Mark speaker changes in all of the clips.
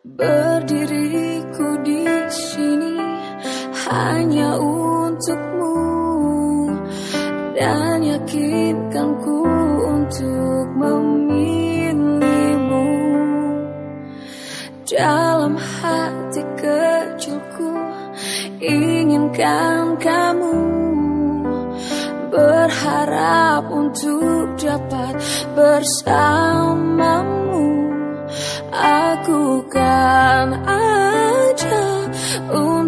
Speaker 1: Berdiriku di sini hanya untukmu dan yakinkanku untuk memilihmu. Dalam hati kecilku inginkan kamu berharap untuk dapat bersamamu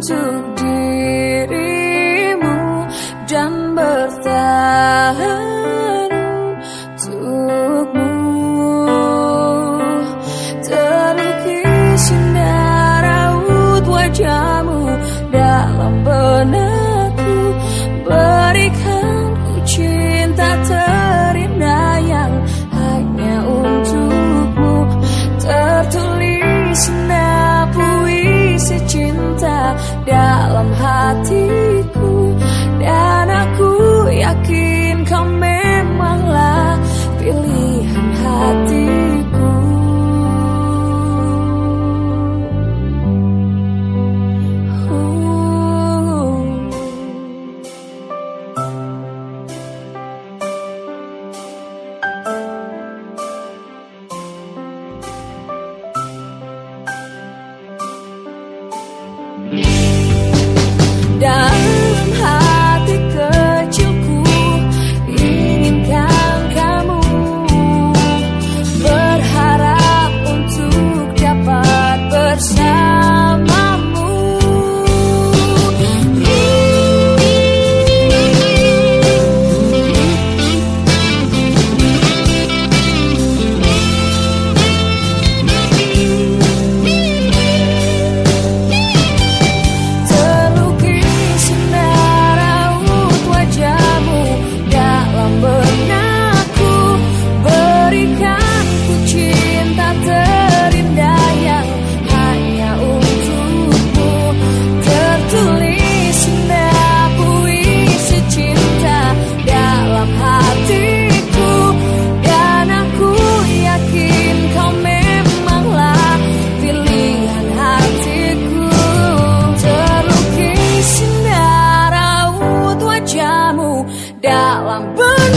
Speaker 1: untuk dalam hati dalam benang